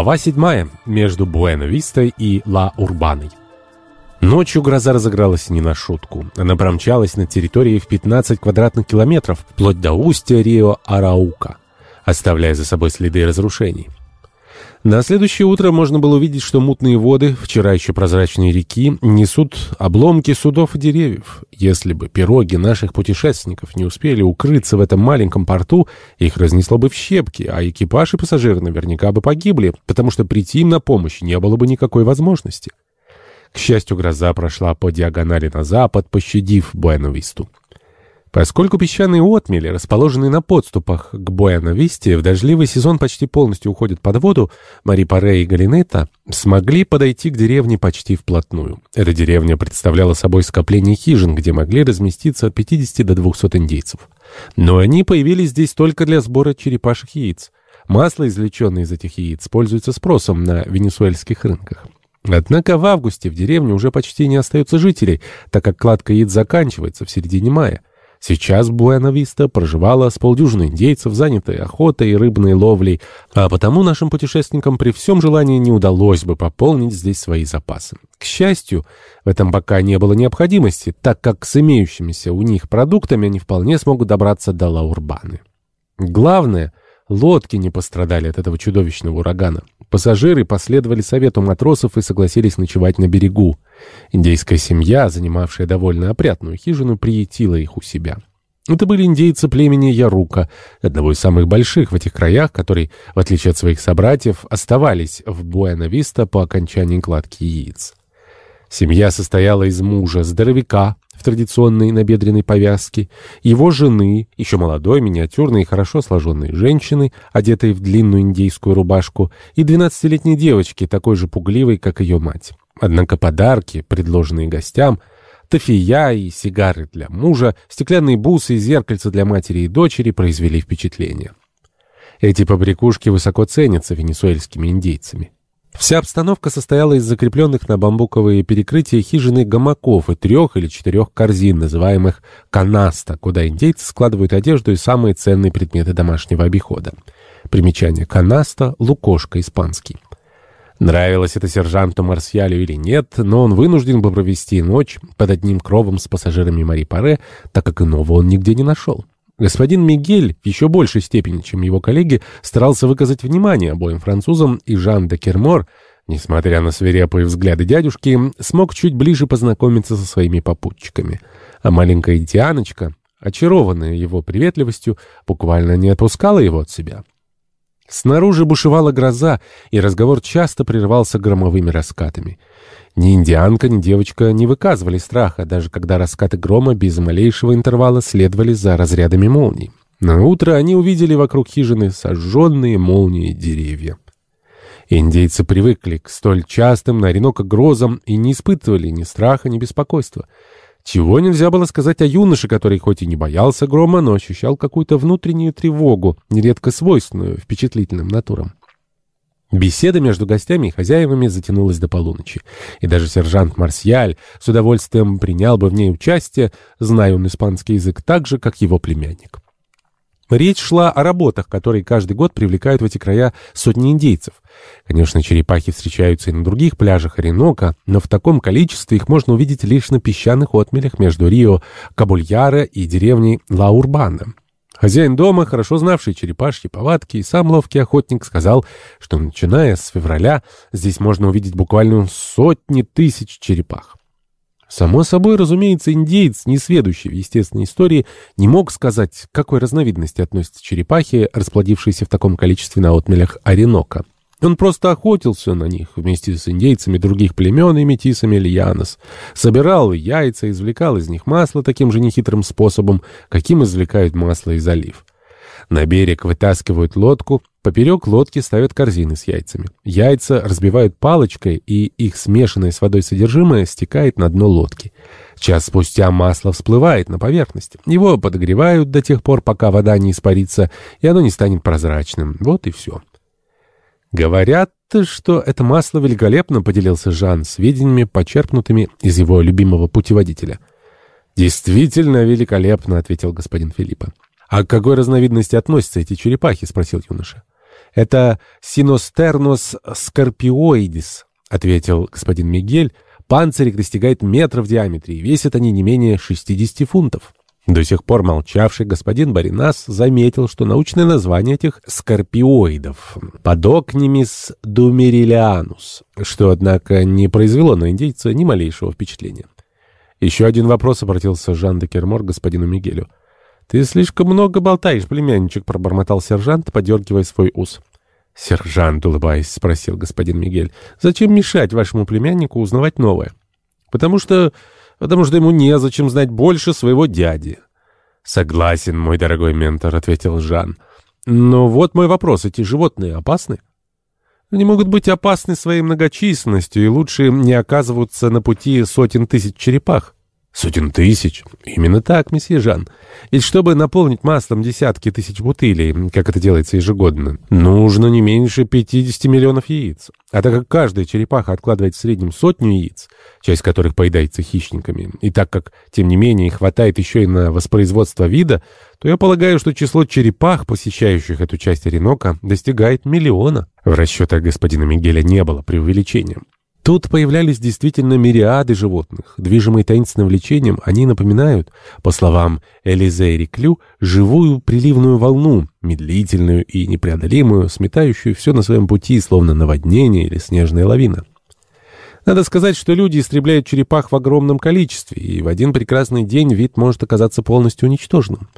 Глава 7. Между Буэна-Вистой и Ла-Урбаной. Ночью гроза разыгралась не на шутку. Она промчалась на территории в 15 квадратных километров, вплоть до устья Рио-Араука, оставляя за собой следы разрушений. На следующее утро можно было увидеть, что мутные воды, вчера еще прозрачные реки, несут обломки судов и деревьев. Если бы пироги наших путешественников не успели укрыться в этом маленьком порту, их разнесло бы в щепки, а экипаж и пассажиры наверняка бы погибли, потому что прийти им на помощь не было бы никакой возможности. К счастью, гроза прошла по диагонали на запад, пощадив Буэновисту. Поскольку песчаные отмели, расположенные на подступах к Буэна-Висте, в дождливый сезон почти полностью уходят под воду, Мари Паре и Галинета смогли подойти к деревне почти вплотную. Эта деревня представляла собой скопление хижин, где могли разместиться от 50 до 200 индейцев. Но они появились здесь только для сбора черепашьих яиц. Масло, извлеченное из этих яиц, пользуется спросом на венесуэльских рынках. Однако в августе в деревне уже почти не остается жителей, так как кладка яиц заканчивается в середине мая. Сейчас Буэна-Виста проживала с полдюжины индейцев, занятой охотой и рыбной ловлей, а потому нашим путешественникам при всем желании не удалось бы пополнить здесь свои запасы. К счастью, в этом пока не было необходимости, так как с имеющимися у них продуктами они вполне смогут добраться до Лаурбаны. Главное, лодки не пострадали от этого чудовищного урагана. Пассажиры последовали совету матросов и согласились ночевать на берегу. Индейская семья, занимавшая довольно опрятную хижину, приютила их у себя. Это были индейцы племени Ярука, одного из самых больших в этих краях, которые, в отличие от своих собратьев, оставались в Буэна-Виста по окончании кладки яиц. Семья состояла из мужа, здоровяка, в традиционной набедренной повязке, его жены, еще молодой, миниатюрной и хорошо сложенной женщины, одетой в длинную индейскую рубашку, и двенадцатилетней девочки, такой же пугливой, как ее мать. Однако подарки, предложенные гостям, тафия и сигары для мужа, стеклянные бусы и зеркальца для матери и дочери произвели впечатление. Эти побрякушки высоко ценятся венесуэльскими индейцами. Вся обстановка состояла из закрепленных на бамбуковые перекрытия хижины гамаков и трех или четырех корзин, называемых канаста, куда индейцы складывают одежду и самые ценные предметы домашнего обихода. Примечание канаста — лукошка испанский. Нравилось это сержанту Марсиалю или нет, но он вынужден был провести ночь под одним кровом с пассажирами Мари Паре, так как иного он нигде не нашел. Господин Мигель в еще большей степени, чем его коллеги, старался выказать внимание обоим французам, и Жан де Кермор, несмотря на свирепые взгляды дядюшки, смог чуть ближе познакомиться со своими попутчиками. А маленькая Дианочка, очарованная его приветливостью, буквально не отпускала его от себя. Снаружи бушевала гроза, и разговор часто прерывался громовыми раскатами. Ни индианка, ни девочка не выказывали страха, даже когда раскаты грома без малейшего интервала следовали за разрядами молний. На утро они увидели вокруг хижины сожженные молнии деревья. Индейцы привыкли к столь частым на Оренока грозам и не испытывали ни страха, ни беспокойства. Чего нельзя было сказать о юноше, который хоть и не боялся грома, но ощущал какую-то внутреннюю тревогу, нередко свойственную впечатлительным натурам. Беседа между гостями и хозяевами затянулась до полуночи, и даже сержант Марсиаль с удовольствием принял бы в ней участие, зная он испанский язык так же, как его племянник. Речь шла о работах, которые каждый год привлекают в эти края сотни индейцев. Конечно, черепахи встречаются и на других пляжах Оренока, но в таком количестве их можно увидеть лишь на песчаных отмелях между Рио Кабульяра и деревней Ла-Урбана. Хозяин дома, хорошо знавший черепашьи повадки и сам ловкий охотник, сказал, что начиная с февраля здесь можно увидеть буквально сотни тысяч черепах. Само собой, разумеется, индейец, не сведущий в естественной истории, не мог сказать, к какой разновидности относятся черепахи, расплодившиеся в таком количестве на отмелях Оренока. Он просто охотился на них вместе с индейцами других племен и метисами Льянос. Собирал яйца, извлекал из них масло таким же нехитрым способом, каким извлекают масло из олив. На берег вытаскивают лодку, поперек лодки ставят корзины с яйцами. Яйца разбивают палочкой, и их смешанное с водой содержимое стекает на дно лодки. Час спустя масло всплывает на поверхность. Его подогревают до тех пор, пока вода не испарится, и оно не станет прозрачным. Вот и все. «Говорят, что это масло великолепно», — поделился Жан сведениями, почерпнутыми из его любимого путеводителя. «Действительно великолепно», — ответил господин Филиппа. «А к какой разновидности относятся эти черепахи?» — спросил юноша. «Это синостернос скорпиоидис», — ответил господин Мигель. «Панцирь достигает метра в диаметре, и весят они не менее 60 фунтов». До сих пор молчавший господин Баринас заметил, что научное название этих скорпиоидов — подокнимис думерилианус, что, однако, не произвело на индейца ни малейшего впечатления. Еще один вопрос обратился Жан де Кермор к господину Мигелю. «Ты слишком много болтаешь, племянничек», — пробормотал сержант, подергивая свой ус. «Сержант, улыбаясь, спросил господин Мигель, зачем мешать вашему племяннику узнавать новое?» «Потому что... потому что ему незачем знать больше своего дяди». «Согласен, мой дорогой ментор», — ответил Жан. «Но вот мой вопрос. Эти животные опасны?» Они могут быть опасны своей многочисленностью, и лучше не оказываться на пути сотен тысяч черепах. Сотен тысяч? Именно так, месье Жан. Ведь чтобы наполнить маслом десятки тысяч бутылей, как это делается ежегодно, нужно не меньше 50 миллионов яиц. А так как каждая черепаха откладывает в среднем сотню яиц, часть которых поедается хищниками, и так как, тем не менее, хватает еще и на воспроизводство вида, то я полагаю, что число черепах, посещающих эту часть Оренока, достигает миллиона. В расчетах господина Мигеля не было преувеличением. Тут появлялись действительно мириады животных. Движимые таинственным влечением, они напоминают, по словам Элизе Реклю, живую приливную волну, медлительную и непреодолимую, сметающую все на своем пути, словно наводнение или снежная лавина. Надо сказать, что люди истребляют черепах в огромном количестве, и в один прекрасный день вид может оказаться полностью уничтоженным.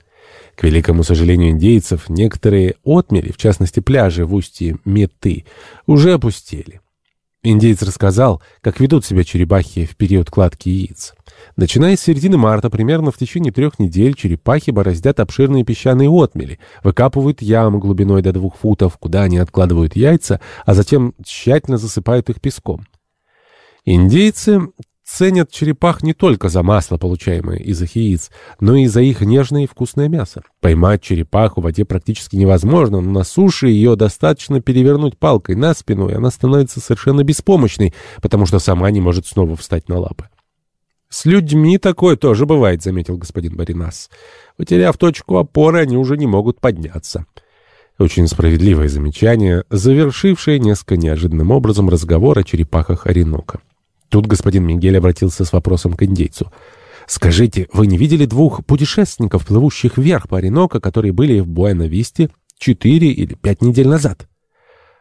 К великому сожалению индейцев, некоторые отмели, в частности пляжи в устье Меты, уже опустели. Индейец рассказал, как ведут себя черепахи в период кладки яиц. Начиная с середины марта, примерно в течение трех недель, черепахи бороздят обширные песчаные отмели, выкапывают ямы глубиной до двух футов, куда они откладывают яйца, а затем тщательно засыпают их песком. Индейцы ценят черепах не только за масло, получаемое из их яиц, но и за их нежное и вкусное мясо. Поймать черепаху в воде практически невозможно, но на суше ее достаточно перевернуть палкой на спину, и она становится совершенно беспомощной, потому что сама не может снова встать на лапы. «С людьми такое тоже бывает», — заметил господин Баринас. «Потеряв точку опоры, они уже не могут подняться». Очень справедливое замечание, завершившее несколько неожиданным образом разговор о черепахах Оренока. Тут господин Мигель обратился с вопросом к индейцу. «Скажите, вы не видели двух путешественников, плывущих вверх по Оренока, которые были в Буэна-Висте четыре или пять недель назад?»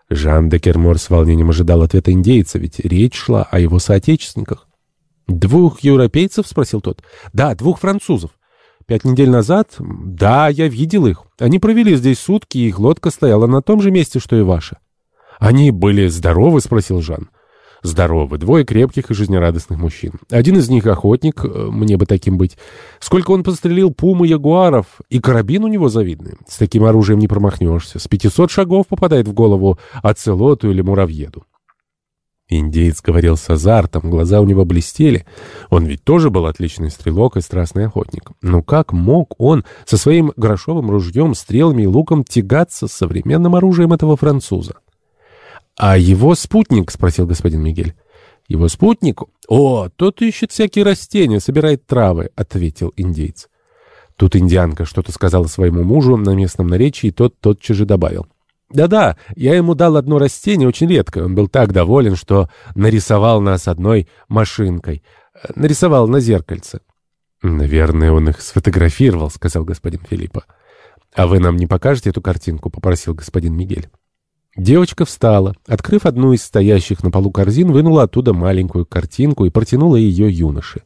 Жан де Кермор с волнением ожидал ответа индейца, ведь речь шла о его соотечественниках. «Двух европейцев?» — спросил тот. «Да, двух французов. Пять недель назад? Да, я видел их. Они провели здесь сутки, и их лодка стояла на том же месте, что и ваша». «Они были здоровы?» — спросил Жан здоровы. Двое крепких и жизнерадостных мужчин. Один из них охотник, э, мне бы таким быть. Сколько он пострелил пум и ягуаров, и карабин у него завидный. С таким оружием не промахнешься. С 500 шагов попадает в голову оцелоту или муравьеду. Индеец говорил с азартом, глаза у него блестели. Он ведь тоже был отличный стрелок и страстный охотник. Но как мог он со своим грошовым ружьем, стрелами и луком тягаться с современным оружием этого француза? «А его спутник?» — спросил господин Мигель. «Его спутник? О, тот ищет всякие растения, собирает травы», — ответил индейец. Тут индианка что-то сказала своему мужу на местном наречии, и тот тотчас же добавил. «Да-да, я ему дал одно растение очень редкое. Он был так доволен, что нарисовал нас одной машинкой. Нарисовал на зеркальце». «Наверное, он их сфотографировал», — сказал господин Филиппа. «А вы нам не покажете эту картинку?» — попросил господин Мигель. Девочка встала, открыв одну из стоящих на полу корзин, вынула оттуда маленькую картинку и протянула ее юноше.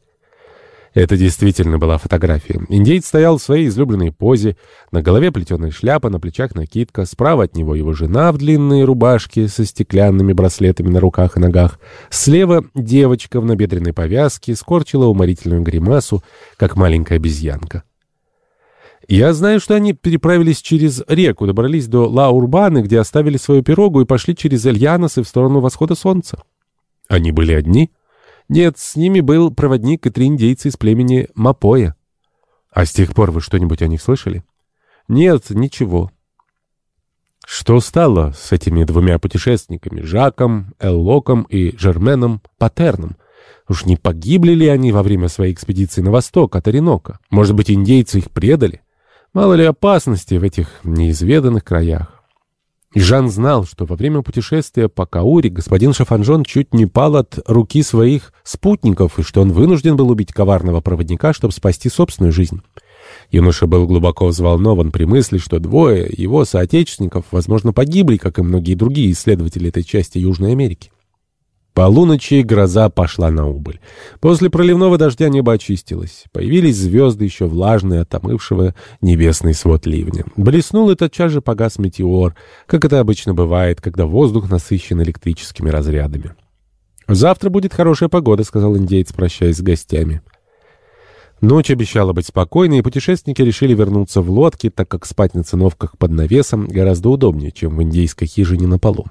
Это действительно была фотография. Индейец стоял в своей излюбленной позе, на голове плетеная шляпа, на плечах накидка, справа от него его жена в длинной рубашке со стеклянными браслетами на руках и ногах, слева девочка в набедренной повязке скорчила уморительную гримасу, как маленькая обезьянка. Я знаю, что они переправились через реку, добрались до Ла-Урбаны, где оставили свою пирогу и пошли через Эльяносы в сторону восхода солнца. Они были одни? Нет, с ними был проводник и три индейца из племени Мапоя. А с тех пор вы что-нибудь о них слышали? Нет, ничего. Что стало с этими двумя путешественниками, Жаком, Эллоком и Жерменом Патерном? Уж не погибли ли они во время своей экспедиции на восток от Оренока? Может быть, индейцы их предали? Мало ли опасности в этих неизведанных краях. Жан знал, что во время путешествия по Каури господин Шафанжон чуть не пал от руки своих спутников, и что он вынужден был убить коварного проводника, чтобы спасти собственную жизнь. Юноша был глубоко взволнован при мысли, что двое его соотечественников, возможно, погибли, как и многие другие исследователи этой части Южной Америки. Полуночи гроза пошла на убыль. После проливного дождя небо очистилось. Появились звезды, еще влажные от омывшего небесный свод ливня. Блеснул и тотчас же погас метеор, как это обычно бывает, когда воздух насыщен электрическими разрядами. «Завтра будет хорошая погода», — сказал индейец, прощаясь с гостями. Ночь обещала быть спокойной, и путешественники решили вернуться в лодке, так как спать на циновках под навесом гораздо удобнее, чем в индейской хижине на полу.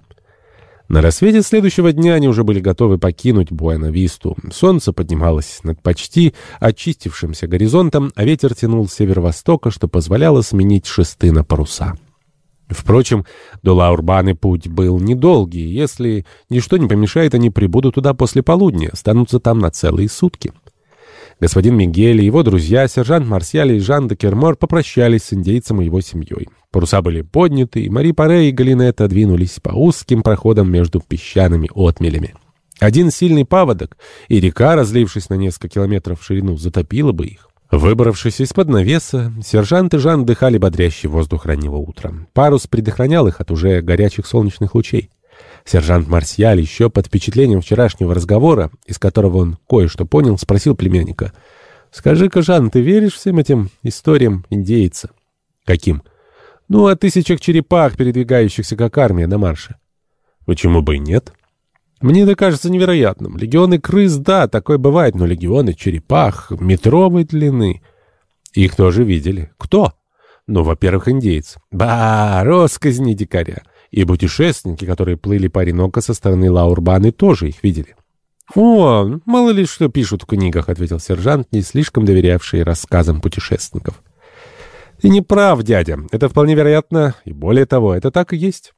На рассвете следующего дня они уже были готовы покинуть Буэна-Висту. Солнце поднималось над почти очистившимся горизонтом, а ветер тянул с северо-востока, что позволяло сменить шесты на паруса. Впрочем, до Лаурбаны путь был недолгий. Если ничто не помешает, они прибудут туда после полудня, останутся там на целые сутки. Господин Мигель и его друзья, сержант Марсиаль и Жан де Кермор, попрощались с индейцем и его семьей. Паруса были подняты, и Мари Паре и Галинета двинулись по узким проходам между песчаными отмелями. Один сильный паводок, и река, разлившись на несколько километров в ширину, затопила бы их. Выбравшись из-под навеса, сержант и Жан дыхали бодрящий воздух раннего утра. Парус предохранял их от уже горячих солнечных лучей. Сержант Марсиаль еще под впечатлением вчерашнего разговора, из которого он кое-что понял, спросил племянника. «Скажи-ка, Жан, ты веришь всем этим историям индейца?» «Каким?» «Ну, о тысячах черепах, передвигающихся как армия на марше». «Почему бы и нет?» «Мне это кажется невероятным. Легионы крыс, да, такое бывает, но легионы черепах метровой длины». «Их тоже видели». «Кто?» «Ну, во-первых, индейцы». «Ба, росказни дикаря». И путешественники, которые плыли по Ореноко со стороны Лаурбаны, тоже их видели. «О, мало ли что пишут в книгах», — ответил сержант, не слишком доверявший рассказам путешественников. «Ты не прав, дядя. Это вполне вероятно, и более того, это так и есть».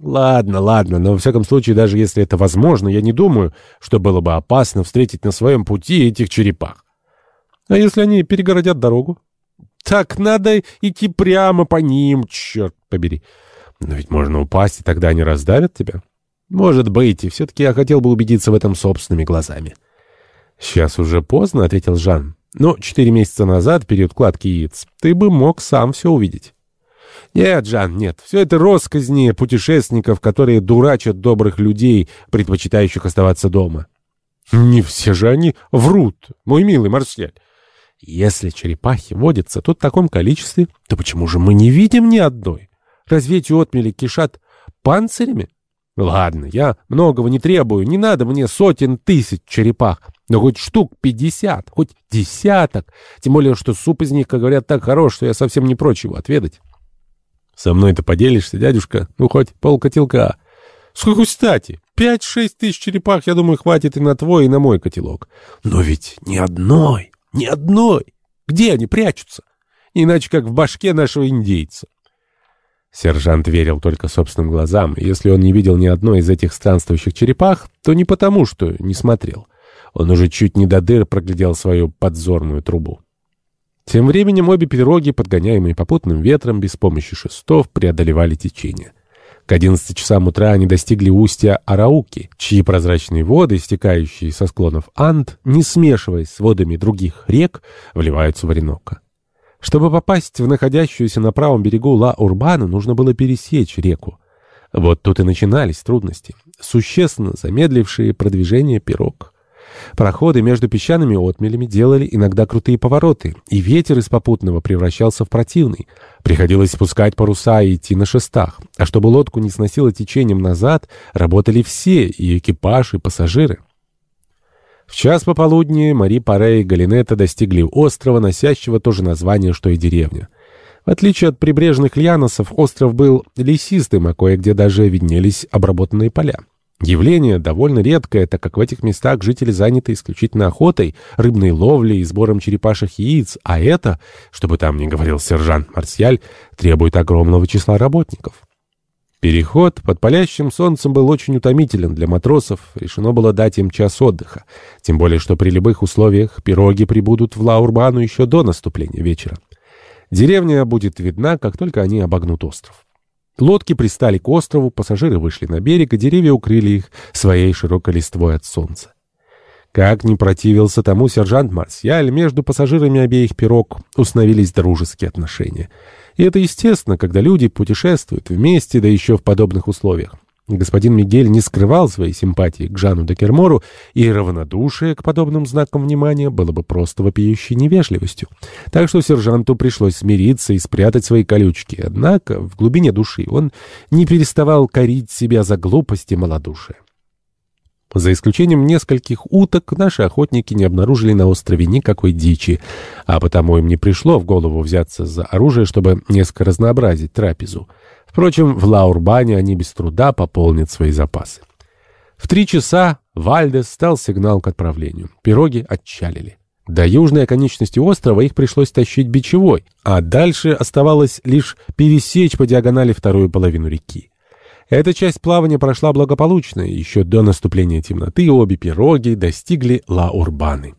«Ладно, ладно, но во всяком случае, даже если это возможно, я не думаю, что было бы опасно встретить на своем пути этих черепах. А если они перегородят дорогу?» «Так надо идти прямо по ним, черт побери». Но ведь можно упасть, и тогда они раздавят тебя. Может быть, и все-таки я хотел бы убедиться в этом собственными глазами. Сейчас уже поздно, — ответил Жан. Но четыре месяца назад, период кладки яиц, ты бы мог сам все увидеть. Нет, Жан, нет. Все это росказни путешественников, которые дурачат добрых людей, предпочитающих оставаться дома. Не все же они врут, мой милый Марсель. Если черепахи водятся тут в таком количестве, то почему же мы не видим ни одной? Разве эти отмели кишат панцирями? Ладно, я многого не требую, не надо мне сотен тысяч черепах, но хоть штук пятьдесят, хоть десяток, тем более, что суп из них, как говорят, так хорош, что я совсем не прочь его отведать. Со мной-то поделишься, дядюшка, ну хоть полкотелка. С какой стати? Пять-шесть тысяч черепах, я думаю, хватит и на твой, и на мой котелок. Но ведь ни одной, ни одной. Где они прячутся? Иначе как в башке нашего индейца. Сержант верил только собственным глазам, если он не видел ни одной из этих странствующих черепах, то не потому, что не смотрел. Он уже чуть не до дыр проглядел свою подзорную трубу. Тем временем обе пироги, подгоняемые попутным ветром, без помощи шестов, преодолевали течение. К 11 часам утра они достигли устья Арауки, чьи прозрачные воды, стекающие со склонов Анд, не смешиваясь с водами других рек, вливаются в Ореноко. Чтобы попасть в находящуюся на правом берегу Ла-Урбана, нужно было пересечь реку. Вот тут и начинались трудности, существенно замедлившие продвижение пирог. Проходы между песчаными отмелями делали иногда крутые повороты, и ветер из попутного превращался в противный. Приходилось спускать паруса и идти на шестах. А чтобы лодку не сносило течением назад, работали все, и экипаж, и пассажиры. В час пополудни Мари Паре и Галинета достигли острова, носящего то же название, что и деревня. В отличие от прибрежных льяносов, остров был лесистым, а кое-где даже виднелись обработанные поля. Явление довольно редкое, так как в этих местах жители заняты исключительно охотой, рыбной ловлей и сбором черепашьих яиц, а это, чтобы там не говорил сержант Марсиаль, требует огромного числа работников. Переход под палящим солнцем был очень утомителен для матросов, решено было дать им час отдыха, тем более что при любых условиях пироги прибудут в Лаурбану еще до наступления вечера. Деревня будет видна, как только они обогнут остров. Лодки пристали к острову, пассажиры вышли на берег, и деревья укрыли их своей широкой листвой от солнца. Как ни противился тому сержант Марсиаль, между пассажирами обеих пирог установились дружеские отношения. И это естественно, когда люди путешествуют вместе, да еще в подобных условиях. Господин Мигель не скрывал своей симпатии к Жану де Кермору, и равнодушие к подобным знакам внимания было бы просто вопиющей невежливостью. Так что сержанту пришлось смириться и спрятать свои колючки. Однако в глубине души он не переставал корить себя за глупости и малодушие. За исключением нескольких уток, наши охотники не обнаружили на острове никакой дичи, а потому им не пришло в голову взяться за оружие, чтобы несколько разнообразить трапезу. Впрочем, в Лаурбане они без труда пополнят свои запасы. В три часа Вальдес стал сигнал к отправлению. Пироги отчалили. До южной оконечности острова их пришлось тащить бичевой, а дальше оставалось лишь пересечь по диагонали вторую половину реки. Эта часть плавания прошла благополучно, еще до наступления темноты обе пироги достигли Ла-Урбаны.